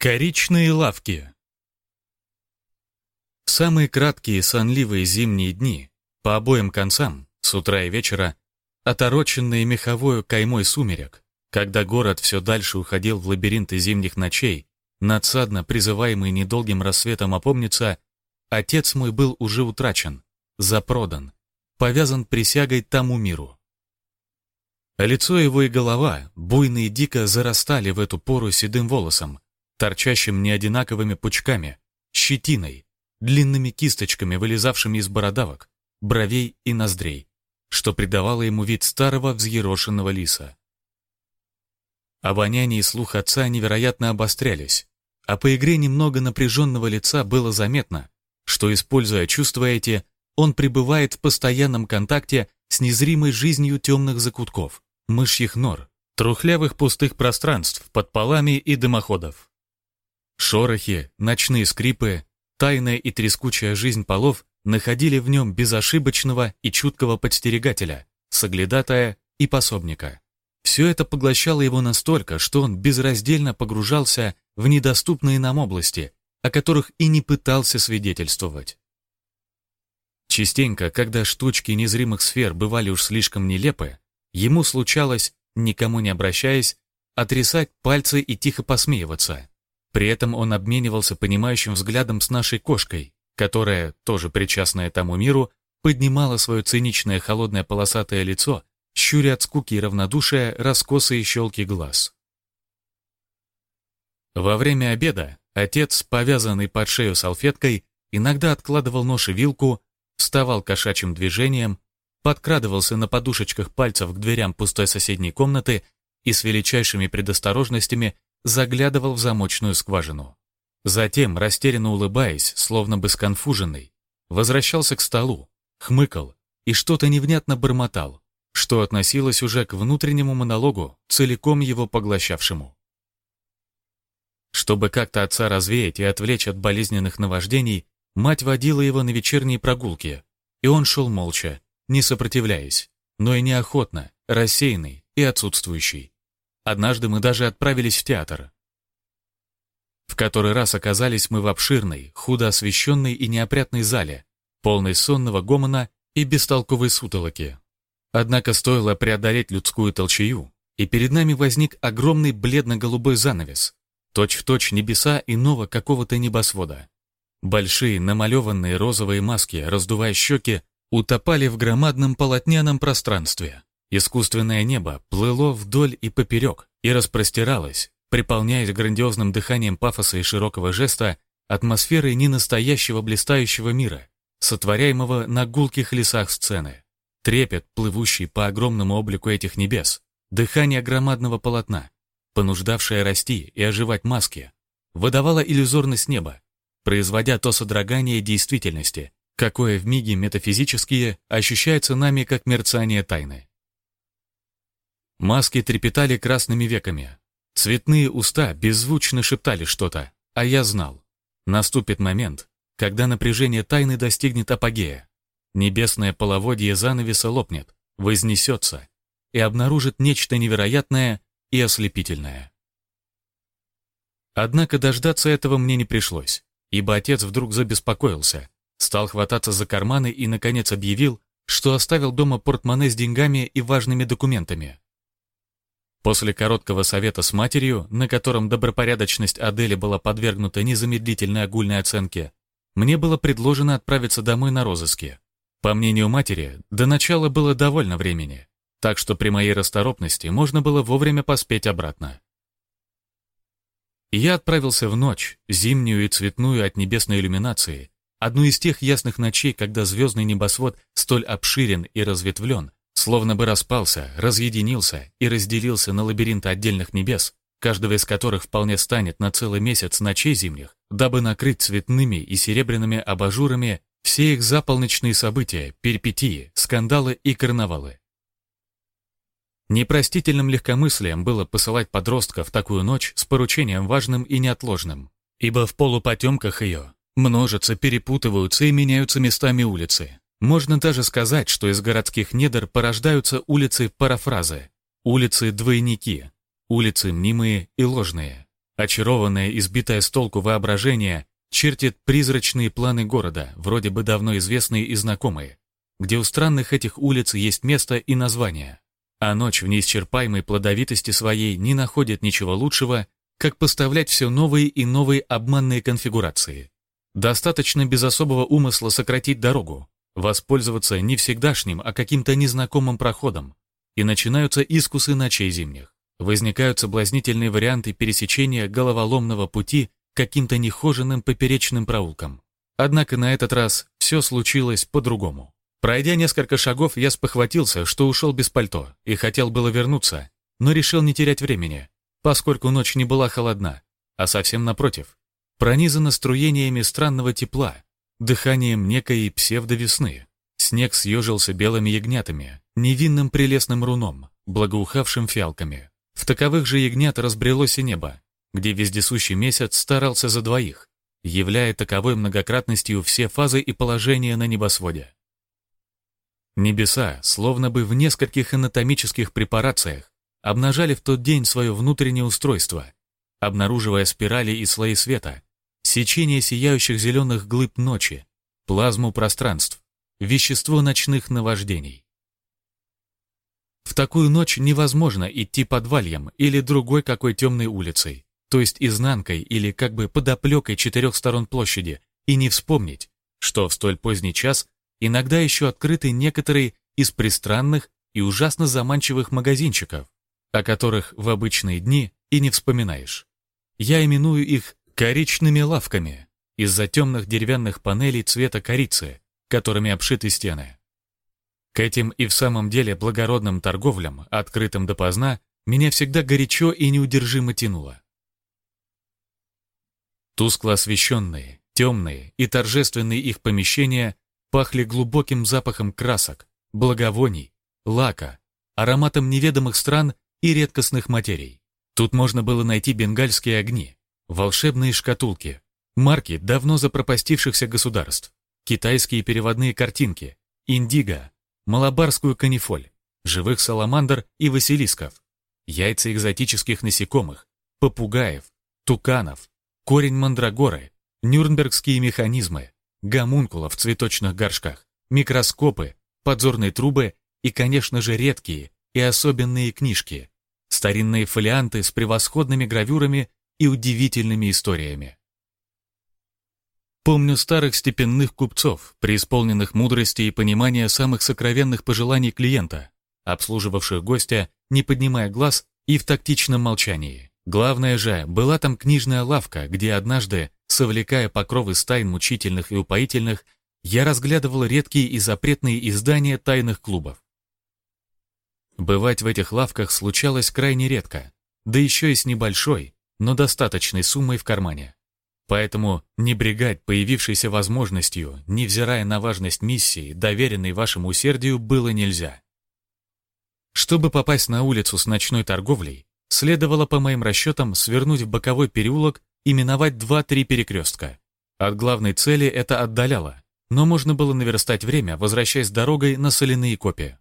Коричные лавки В самые краткие сонливые зимние дни, по обоим концам, с утра и вечера, отороченные меховою каймой сумерек, когда город все дальше уходил в лабиринты зимних ночей, надсадно призываемый недолгим рассветом опомниться, отец мой был уже утрачен, запродан, повязан присягой тому миру. лицо его и голова буйно и дико зарастали в эту пору седым волосом, торчащим неодинаковыми пучками, щетиной, длинными кисточками, вылезавшими из бородавок, бровей и ноздрей, что придавало ему вид старого взъерошенного лиса. Обоняние и слух отца невероятно обострялись, а по игре немного напряженного лица было заметно, что, используя чувства эти, он пребывает в постоянном контакте с незримой жизнью темных закутков, мышьих нор, трухлявых пустых пространств под полами и дымоходов. Шорохи, ночные скрипы, тайная и трескучая жизнь полов находили в нем безошибочного и чуткого подстерегателя, соглядатая и пособника. Все это поглощало его настолько, что он безраздельно погружался в недоступные нам области, о которых и не пытался свидетельствовать. Частенько, когда штучки незримых сфер бывали уж слишком нелепы, ему случалось, никому не обращаясь, отрисать пальцы и тихо посмеиваться. При этом он обменивался понимающим взглядом с нашей кошкой, которая, тоже причастная тому миру, поднимала свое циничное холодное полосатое лицо, щуря от скуки и равнодушия раскосые щелки глаз. Во время обеда отец, повязанный под шею салфеткой, иногда откладывал нож и вилку, вставал кошачьим движением, подкрадывался на подушечках пальцев к дверям пустой соседней комнаты и с величайшими предосторожностями заглядывал в замочную скважину. Затем, растерянно улыбаясь, словно бы сконфуженный, возвращался к столу, хмыкал и что-то невнятно бормотал, что относилось уже к внутреннему монологу, целиком его поглощавшему. Чтобы как-то отца развеять и отвлечь от болезненных наваждений, мать водила его на вечерние прогулки, и он шел молча, не сопротивляясь, но и неохотно, рассеянный и отсутствующий. Однажды мы даже отправились в театр. В который раз оказались мы в обширной, худо освещенной и неопрятной зале, полной сонного гомона и бестолковой сутолоки. Однако стоило преодолеть людскую толчею, и перед нами возник огромный бледно-голубой занавес, точь-в-точь небеса иного какого-то небосвода. Большие намалеванные розовые маски, раздувая щеки, утопали в громадном полотняном пространстве. Искусственное небо плыло вдоль и поперек и распростиралось, приполняясь грандиозным дыханием пафоса и широкого жеста атмосферой ненастоящего блистающего мира, сотворяемого на гулких лесах сцены. Трепет, плывущий по огромному облику этих небес, дыхание громадного полотна, понуждавшее расти и оживать маски, выдавало иллюзорность неба, производя то содрогание действительности, какое в миге метафизические ощущается нами как мерцание тайны. Маски трепетали красными веками. Цветные уста беззвучно шептали что-то, а я знал. Наступит момент, когда напряжение тайны достигнет апогея. Небесное половодье занавеса лопнет, вознесется и обнаружит нечто невероятное и ослепительное. Однако дождаться этого мне не пришлось, ибо отец вдруг забеспокоился, стал хвататься за карманы и, наконец, объявил, что оставил дома портмоне с деньгами и важными документами. После короткого совета с матерью, на котором добропорядочность Адели была подвергнута незамедлительной огульной оценке, мне было предложено отправиться домой на розыске. По мнению матери, до начала было довольно времени, так что при моей расторопности можно было вовремя поспеть обратно. я отправился в ночь, зимнюю и цветную от небесной иллюминации, одну из тех ясных ночей, когда звездный небосвод столь обширен и разветвлен, словно бы распался, разъединился и разделился на лабиринты отдельных небес, каждого из которых вполне станет на целый месяц ночей зимних, дабы накрыть цветными и серебряными абажурами все их заполночные события, перипетии, скандалы и карнавалы. Непростительным легкомыслием было посылать подростка в такую ночь с поручением важным и неотложным, ибо в полупотемках ее множатся, перепутываются и меняются местами улицы, можно даже сказать, что из городских недр порождаются улицы-парафразы, улицы-двойники, улицы мнимые и ложные. Очарованное, избитое с толку воображение чертит призрачные планы города, вроде бы давно известные и знакомые, где у странных этих улиц есть место и название. А ночь в неисчерпаемой плодовитости своей не находит ничего лучшего, как поставлять все новые и новые обманные конфигурации. Достаточно без особого умысла сократить дорогу, воспользоваться не всегдашним, а каким-то незнакомым проходом, и начинаются искусы ночей зимних. Возникают соблазнительные варианты пересечения головоломного пути каким-то нехоженным поперечным проулком. Однако на этот раз все случилось по-другому. Пройдя несколько шагов, я спохватился, что ушел без пальто, и хотел было вернуться, но решил не терять времени, поскольку ночь не была холодна, а совсем напротив, пронизана струениями странного тепла, дыханием некой псевдовесны. Снег съежился белыми ягнятами, невинным прелестным руном, благоухавшим фиалками. В таковых же ягнят разбрелось и небо, где вездесущий месяц старался за двоих, являя таковой многократностью все фазы и положения на небосводе. Небеса, словно бы в нескольких анатомических препарациях, обнажали в тот день свое внутреннее устройство, обнаруживая спирали и слои света, сечение сияющих зеленых глыб ночи, плазму пространств, вещество ночных наваждений. В такую ночь невозможно идти подвальем или другой какой темной улицей, то есть изнанкой или как бы подоплекой четырех сторон площади, и не вспомнить, что в столь поздний час иногда еще открыты некоторые из пристранных и ужасно заманчивых магазинчиков, о которых в обычные дни и не вспоминаешь. Я именую их коричными лавками из-за темных деревянных панелей цвета корицы, которыми обшиты стены. К этим и в самом деле благородным торговлям, открытым допоздна, меня всегда горячо и неудержимо тянуло. Тускло освещенные, темные и торжественные их помещения пахли глубоким запахом красок, благовоний, лака, ароматом неведомых стран и редкостных материй. Тут можно было найти бенгальские огни, волшебные шкатулки, марки давно запропастившихся государств, китайские переводные картинки, индиго, малабарскую канифоль, живых саламандр и василисков, яйца экзотических насекомых, попугаев, туканов, корень мандрагоры, нюрнбергские механизмы, гомункулов в цветочных горшках, микроскопы, подзорные трубы и, конечно же, редкие и особенные книжки, старинные фолианты с превосходными гравюрами и удивительными историями. Помню старых степенных купцов, преисполненных мудрости и понимания самых сокровенных пожеланий клиента, обслуживавших гостя, не поднимая глаз и в тактичном молчании. Главное же, была там книжная лавка, где однажды, совлекая покровы стайн мучительных и упоительных, я разглядывал редкие и запретные издания тайных клубов. Бывать в этих лавках случалось крайне редко, да еще и с небольшой, но достаточной суммой в кармане. Поэтому не брегать появившейся возможностью, невзирая на важность миссии, доверенной вашему усердию, было нельзя. Чтобы попасть на улицу с ночной торговлей, следовало, по моим расчетам, свернуть в боковой переулок и миновать два-три перекрестка. От главной цели это отдаляло, но можно было наверстать время, возвращаясь дорогой на соляные копии.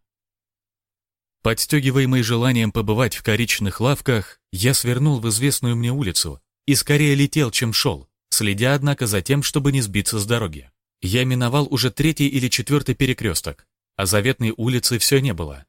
Подстегиваемый желанием побывать в коричных лавках, я свернул в известную мне улицу и скорее летел, чем шел, следя, однако, за тем, чтобы не сбиться с дороги. Я миновал уже третий или четвертый перекресток, а заветной улицы все не было.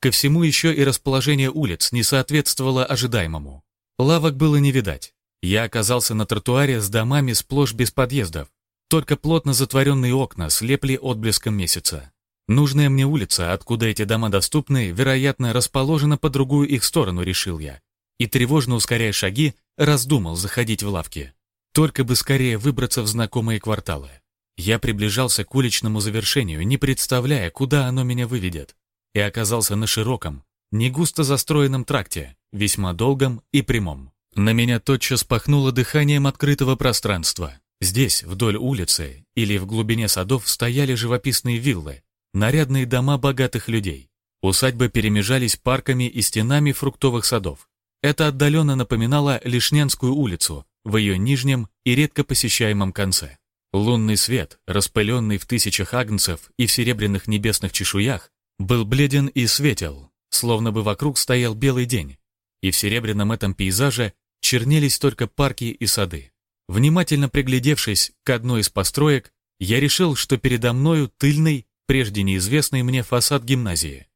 Ко всему еще и расположение улиц не соответствовало ожидаемому. Лавок было не видать. Я оказался на тротуаре с домами сплошь без подъездов. Только плотно затворенные окна слепли отблеском месяца. Нужная мне улица, откуда эти дома доступны, вероятно, расположена по другую их сторону, решил я. И тревожно ускоряя шаги, раздумал заходить в лавки. Только бы скорее выбраться в знакомые кварталы. Я приближался к уличному завершению, не представляя, куда оно меня выведет, и оказался на широком, не густо застроенном тракте, весьма долгом и прямом. На меня тотчас пахнуло дыханием открытого пространства. Здесь, вдоль улицы или в глубине садов, стояли живописные виллы, нарядные дома богатых людей. Усадьбы перемежались парками и стенами фруктовых садов. Это отдаленно напоминало Лишнянскую улицу, в ее нижнем и редко посещаемом конце. Лунный свет, распыленный в тысячах агнцев и в серебряных небесных чешуях, был бледен и светел, словно бы вокруг стоял белый день, и в серебряном этом пейзаже чернелись только парки и сады. Внимательно приглядевшись к одной из построек, я решил, что передо мною тыльный, прежде неизвестный мне фасад гимназии.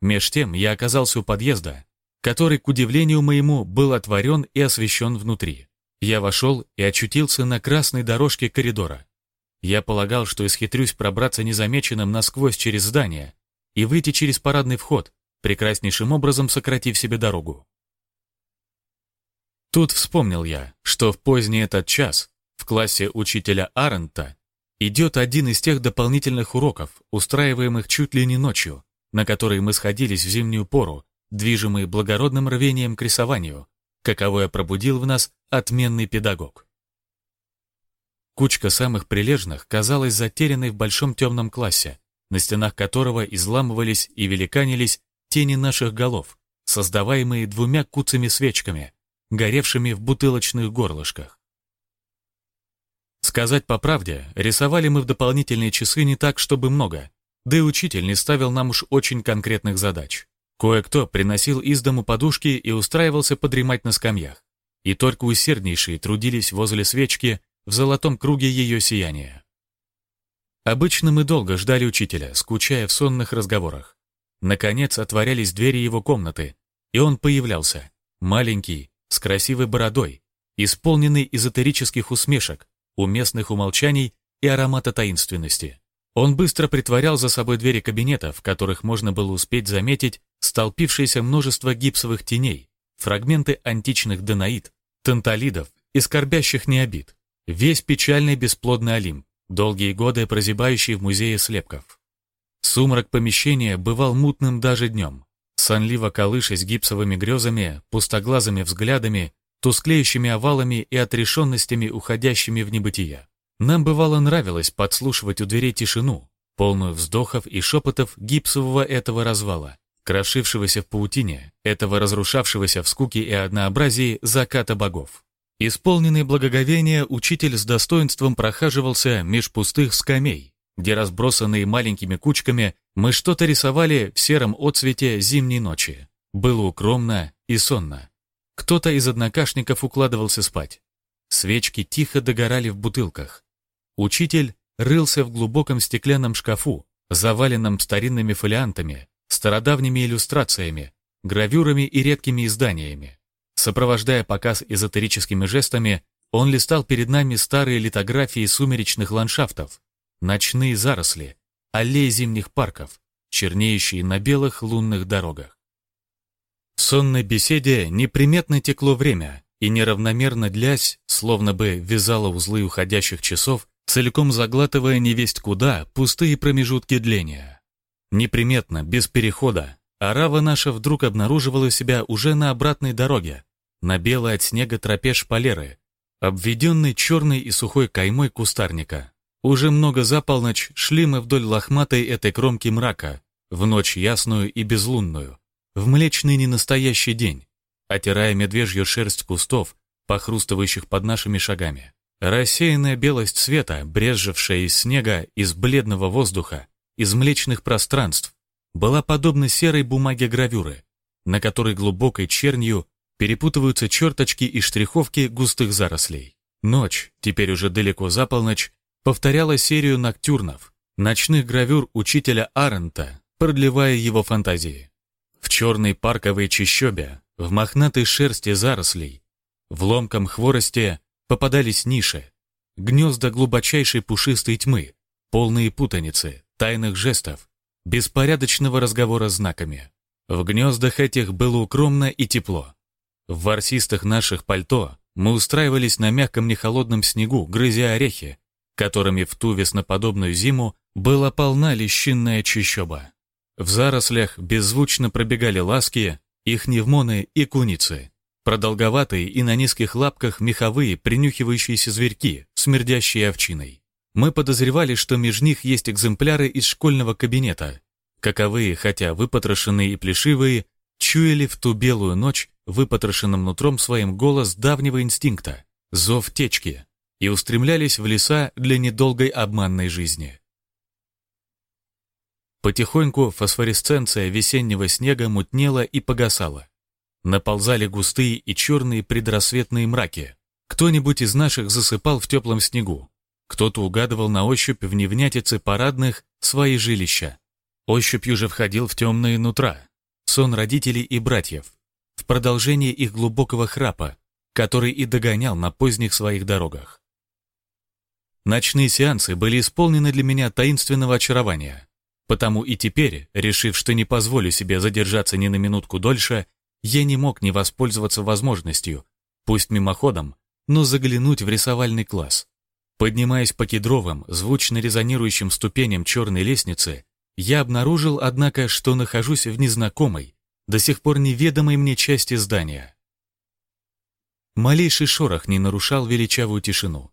Меж тем я оказался у подъезда, который, к удивлению моему, был отворен и освещен внутри. Я вошел и очутился на красной дорожке коридора. Я полагал, что исхитрюсь пробраться незамеченным насквозь через здание и выйти через парадный вход, прекраснейшим образом сократив себе дорогу. Тут вспомнил я, что в поздний этот час в классе учителя Арента идет один из тех дополнительных уроков, устраиваемых чуть ли не ночью, на которые мы сходились в зимнюю пору, движимые благородным рвением к рисованию, каковое пробудил в нас отменный педагог. Кучка самых прилежных казалась затерянной в большом темном классе, на стенах которого изламывались и великанились тени наших голов, создаваемые двумя куцами свечками, горевшими в бутылочных горлышках. Сказать по правде, рисовали мы в дополнительные часы не так, чтобы много, да и учитель не ставил нам уж очень конкретных задач. Кое-кто приносил из дому подушки и устраивался подремать на скамьях. И только усерднейшие трудились возле свечки в золотом круге ее сияния. Обычно мы долго ждали учителя, скучая в сонных разговорах. Наконец отворялись двери его комнаты, и он появлялся, маленький, с красивой бородой, исполненный эзотерических усмешек, уместных умолчаний и аромата таинственности. Он быстро притворял за собой двери кабинета, в которых можно было успеть заметить столпившееся множество гипсовых теней, фрагменты античных данаид, танталидов и скорбящих необид, весь печальный бесплодный Олимп, долгие годы прозябающий в музее слепков. Сумрак помещения бывал мутным даже днем, сонливо колышась гипсовыми грезами, пустоглазыми взглядами, тусклеющими овалами и отрешенностями, уходящими в небытие. Нам бывало нравилось подслушивать у дверей тишину, полную вздохов и шепотов гипсового этого развала, крошившегося в паутине, этого разрушавшегося в скуке и однообразии заката богов. Исполненный благоговения, учитель с достоинством прохаживался меж пустых скамей, где разбросанные маленькими кучками мы что-то рисовали в сером отсвете зимней ночи. Было укромно и сонно. Кто-то из однокашников укладывался спать. Свечки тихо догорали в бутылках. Учитель рылся в глубоком стеклянном шкафу, заваленном старинными фолиантами, стародавними иллюстрациями, гравюрами и редкими изданиями. Сопровождая показ эзотерическими жестами, он листал перед нами старые литографии сумеречных ландшафтов, ночные заросли, аллеи зимних парков, чернеющие на белых лунных дорогах. В сонной беседе неприметно текло время, и неравномерно длясь, словно бы вязало узлы уходящих часов, целиком заглатывая невесть куда пустые промежутки дления. Неприметно, без перехода, арава наша вдруг обнаруживала себя уже на обратной дороге, на белой от снега тропе шпалеры, обведенной черной и сухой каймой кустарника. Уже много за полночь шли мы вдоль лохматой этой кромки мрака, в ночь ясную и безлунную, в млечный ненастоящий день, отирая медвежью шерсть кустов, похрустывающих под нашими шагами. Рассеянная белость света, брезжившая из снега, из бледного воздуха, из млечных пространств, была подобна серой бумаге гравюры, на которой глубокой чернью перепутываются черточки и штриховки густых зарослей. Ночь, теперь уже далеко за полночь, повторяла серию ноктюрнов, ночных гравюр учителя Арента, продлевая его фантазии. В черной парковой чащобе, в мохнатой шерсти зарослей, в ломком хворосте попадались ниши, гнезда глубочайшей пушистой тьмы, полные путаницы, тайных жестов, беспорядочного разговора знаками. В гнездах этих было укромно и тепло. В ворсистых наших пальто мы устраивались на мягком нехолодном снегу, грызя орехи, которыми в ту весноподобную зиму была полна лещинная чащоба. В зарослях беззвучно пробегали ласки, ихневмоны и куницы. Продолговатые и на низких лапках меховые, принюхивающиеся зверьки, смердящие овчиной. Мы подозревали, что между них есть экземпляры из школьного кабинета. Каковые, хотя выпотрошенные и плешивые, чуяли в ту белую ночь выпотрошенным нутром своим голос давнего инстинкта, зов течки, и устремлялись в леса для недолгой обманной жизни. Потихоньку фосфоресценция весеннего снега мутнела и погасала. Наползали густые и черные предрассветные мраки. Кто-нибудь из наших засыпал в теплом снегу. Кто-то угадывал на ощупь в невнятице парадных свои жилища. Ощупью же входил в темные нутра, сон родителей и братьев, в продолжение их глубокого храпа, который и догонял на поздних своих дорогах. Ночные сеансы были исполнены для меня таинственного очарования, потому и теперь, решив, что не позволю себе задержаться ни на минутку дольше, я не мог не воспользоваться возможностью, пусть мимоходом, но заглянуть в рисовальный класс. Поднимаясь по кедровым, звучно резонирующим ступеням черной лестницы, я обнаружил, однако, что нахожусь в незнакомой, до сих пор неведомой мне части здания. Малейший шорох не нарушал величавую тишину.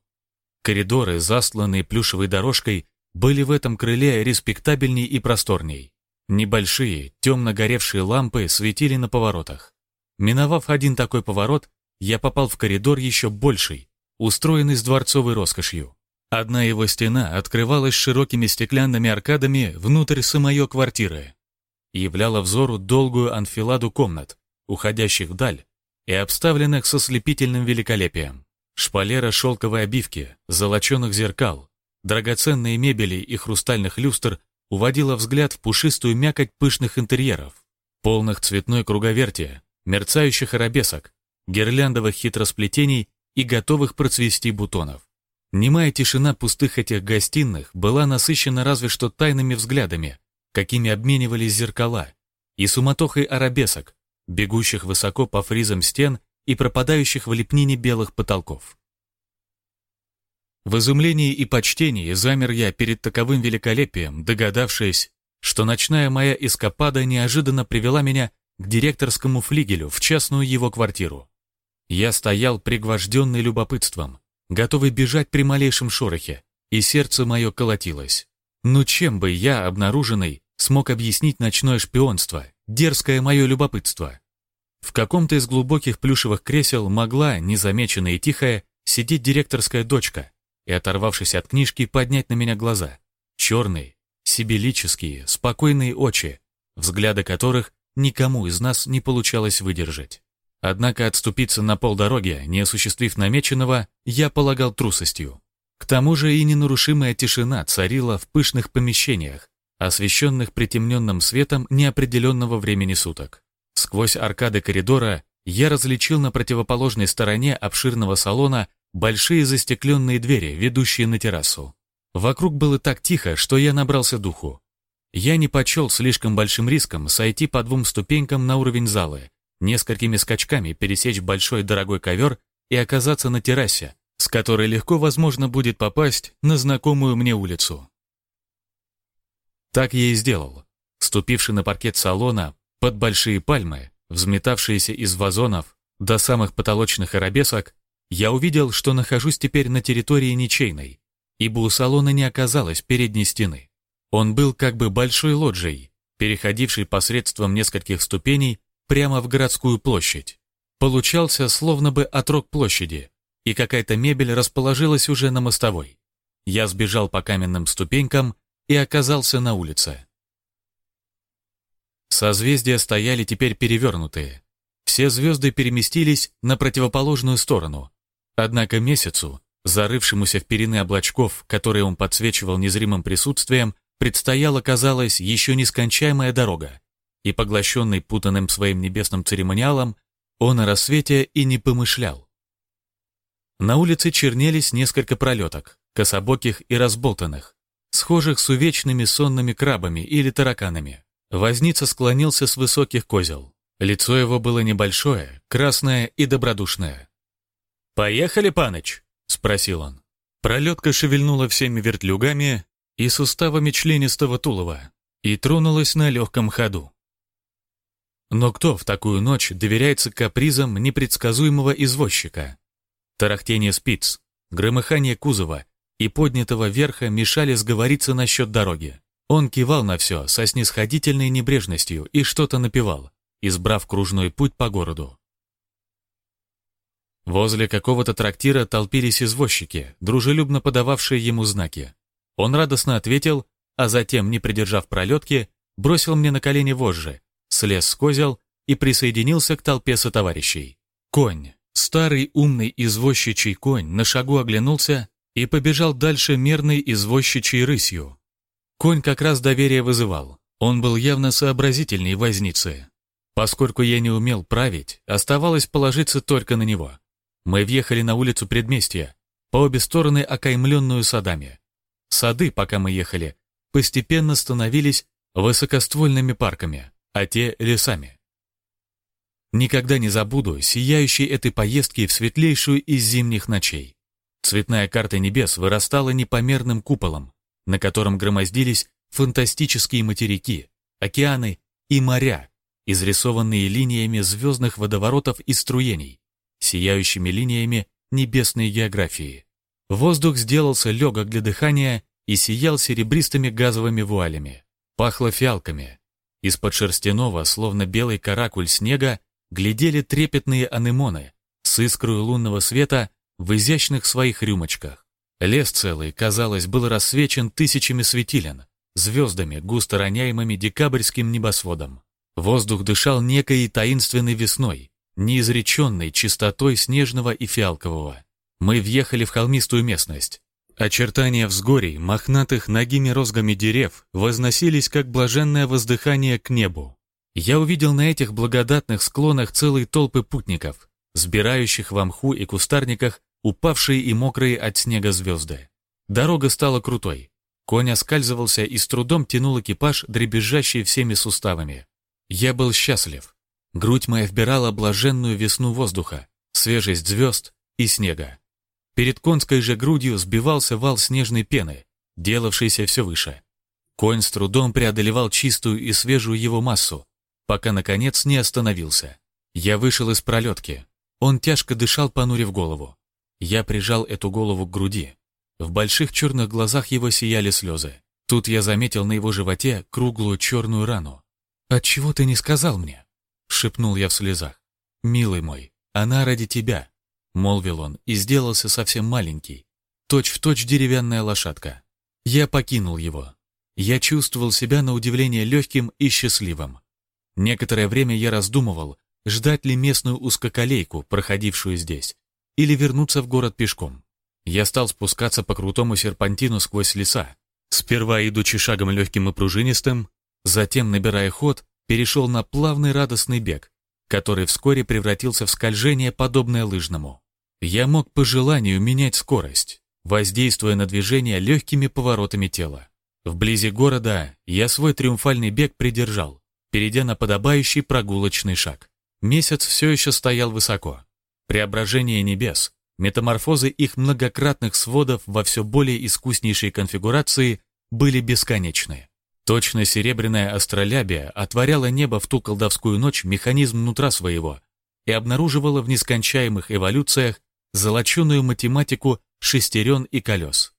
Коридоры, засланные плюшевой дорожкой, были в этом крыле респектабельней и просторней. Небольшие, темно горевшие лампы светили на поворотах. Миновав один такой поворот, я попал в коридор еще больший, устроенный с дворцовой роскошью. Одна его стена открывалась широкими стеклянными аркадами внутрь самой квартиры являла взору долгую анфиладу комнат, уходящих вдаль и обставленных со слепительным великолепием. Шпалера шелковой обивки, золоченых зеркал, драгоценные мебели и хрустальных люстр уводила взгляд в пушистую мякоть пышных интерьеров, полных цветной круговерти, мерцающих арабесок, гирляндовых хитросплетений и готовых процвести бутонов. Немая тишина пустых этих гостиных была насыщена разве что тайными взглядами, какими обменивались зеркала, и суматохой арабесок, бегущих высоко по фризам стен и пропадающих в лепнине белых потолков. В изумлении и почтении замер я перед таковым великолепием, догадавшись, что ночная моя эскапада неожиданно привела меня к директорскому флигелю в частную его квартиру. Я стоял пригвожденный любопытством, готовый бежать при малейшем шорохе, и сердце мое колотилось. Ну чем бы я, обнаруженный, смог объяснить ночное шпионство, дерзкое мое любопытство? В каком-то из глубоких плюшевых кресел могла, незамеченная и тихая, сидеть директорская дочка и, оторвавшись от книжки, поднять на меня глаза. Черные, сибилические, спокойные очи, взгляды которых никому из нас не получалось выдержать. Однако отступиться на полдороги, не осуществив намеченного, я полагал трусостью. К тому же и ненарушимая тишина царила в пышных помещениях, освещенных притемненным светом неопределенного времени суток. Сквозь аркады коридора я различил на противоположной стороне обширного салона большие застекленные двери, ведущие на террасу. Вокруг было так тихо, что я набрался духу. Я не почел слишком большим риском сойти по двум ступенькам на уровень залы, несколькими скачками пересечь большой дорогой ковер и оказаться на террасе, с которой легко возможно будет попасть на знакомую мне улицу. Так я и сделал. Ступивший на паркет салона под большие пальмы, взметавшиеся из вазонов до самых потолочных арабесок, я увидел, что нахожусь теперь на территории ничейной, ибо у салона не оказалось передней стены. Он был как бы большой лоджией, переходившей посредством нескольких ступеней прямо в городскую площадь. Получался словно бы отрок площади, и какая-то мебель расположилась уже на мостовой. Я сбежал по каменным ступенькам и оказался на улице. Созвездия стояли теперь перевернутые. Все звезды переместились на противоположную сторону. Однако месяцу, зарывшемуся в перины облачков, которые он подсвечивал незримым присутствием, предстояла, казалось, еще нескончаемая дорога и поглощенный путанным своим небесным церемониалом, он о рассвете и не помышлял. На улице чернелись несколько пролеток, кособоких и разболтанных, схожих с увечными сонными крабами или тараканами. Возница склонился с высоких козел. Лицо его было небольшое, красное и добродушное. «Поехали, паныч?» — спросил он. Пролетка шевельнула всеми вертлюгами и суставами членистого тулова и тронулась на легком ходу. Но кто в такую ночь доверяется капризам непредсказуемого извозчика? Тарахтение спиц, громыхание кузова и поднятого верха мешали сговориться насчет дороги. Он кивал на все со снисходительной небрежностью и что-то напевал, избрав кружной путь по городу. Возле какого-то трактира толпились извозчики, дружелюбно подававшие ему знаки. Он радостно ответил, а затем, не придержав пролетки, бросил мне на колени вожжи слез с козел и присоединился к толпе сотоварищей. Конь, старый умный извозчичий конь, на шагу оглянулся и побежал дальше мерной извозчичьей рысью. Конь как раз доверие вызывал. Он был явно сообразительней возницы. Поскольку я не умел править, оставалось положиться только на него. Мы въехали на улицу предместья, по обе стороны окаймленную садами. Сады, пока мы ехали, постепенно становились высокоствольными парками, а те — лесами. Никогда не забуду сияющей этой поездки в светлейшую из зимних ночей. Цветная карта небес вырастала непомерным куполом, на котором громоздились фантастические материки, океаны и моря, изрисованные линиями звездных водоворотов и струений, сияющими линиями небесной географии. Воздух сделался легок для дыхания и сиял серебристыми газовыми вуалями. Пахло фиалками. Из-под шерстяного, словно белый каракуль снега, глядели трепетные анемоны с искрой лунного света в изящных своих рюмочках. Лес целый, казалось, был рассвечен тысячами светилен, звездами, густо роняемыми декабрьским небосводом. Воздух дышал некой таинственной весной, неизреченной чистотой снежного и фиалкового. Мы въехали в холмистую местность. Очертания взгорий, мохнатых ногими розгами дерев, возносились, как блаженное воздыхание к небу. Я увидел на этих благодатных склонах целые толпы путников, сбирающих в мху и кустарниках упавшие и мокрые от снега звезды. Дорога стала крутой. Конь оскальзывался и с трудом тянул экипаж, дребезжащий всеми суставами. Я был счастлив. Грудь моя вбирала блаженную весну воздуха, свежесть звезд и снега. Перед конской же грудью сбивался вал снежной пены, делавшийся все выше. Конь с трудом преодолевал чистую и свежую его массу, пока, наконец, не остановился. Я вышел из пролетки. Он тяжко дышал, понурив голову. Я прижал эту голову к груди. В больших черных глазах его сияли слезы. Тут я заметил на его животе круглую черную рану. «Отчего ты не сказал мне?» — шепнул я в слезах. «Милый мой, она ради тебя», — молвил он и сделался совсем маленький. Точь в точь деревянная лошадка. Я покинул его. Я чувствовал себя на удивление легким и счастливым. Некоторое время я раздумывал, ждать ли местную узкоколейку, проходившую здесь, или вернуться в город пешком. Я стал спускаться по крутому серпантину сквозь леса. Сперва идучи шагом легким и пружинистым, затем, набирая ход, перешел на плавный радостный бег, который вскоре превратился в скольжение, подобное лыжному. Я мог по желанию менять скорость, воздействуя на движение легкими поворотами тела. Вблизи города я свой триумфальный бег придержал, перейдя на подобающий прогулочный шаг. Месяц все еще стоял высоко. Преображение небес, метаморфозы их многократных сводов во все более искуснейшей конфигурации были бесконечны. Точно серебряная астролябия отворяла небо в ту колдовскую ночь механизм нутра своего и обнаруживала в нескончаемых эволюциях золоченую математику шестерен и колес.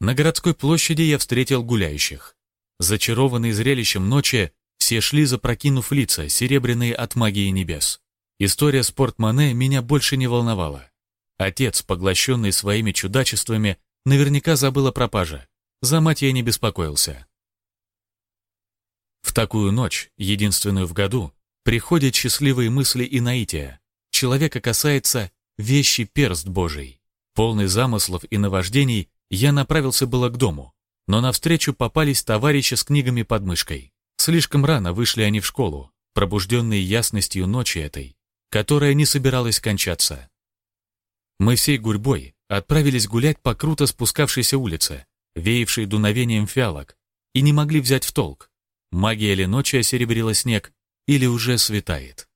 На городской площади я встретил гуляющих. Зачарованные зрелищем ночи, все шли запрокинув лица, серебряные от магии небес. История с портмоне меня больше не волновала. Отец, поглощенный своими чудачествами, наверняка забыл о пропаже. За мать я не беспокоился. В такую ночь, единственную в году, приходят счастливые мысли и наития. Человека касается вещи перст Божий. Полный замыслов и наваждений, я направился было к дому, но навстречу попались товарищи с книгами под мышкой. Слишком рано вышли они в школу, пробужденные ясностью ночи этой, которая не собиралась кончаться. Мы всей гурьбой отправились гулять по круто спускавшейся улице, веявшей дуновением фиалок, и не могли взять в толк, магия ли ночи осеребрила снег или уже светает.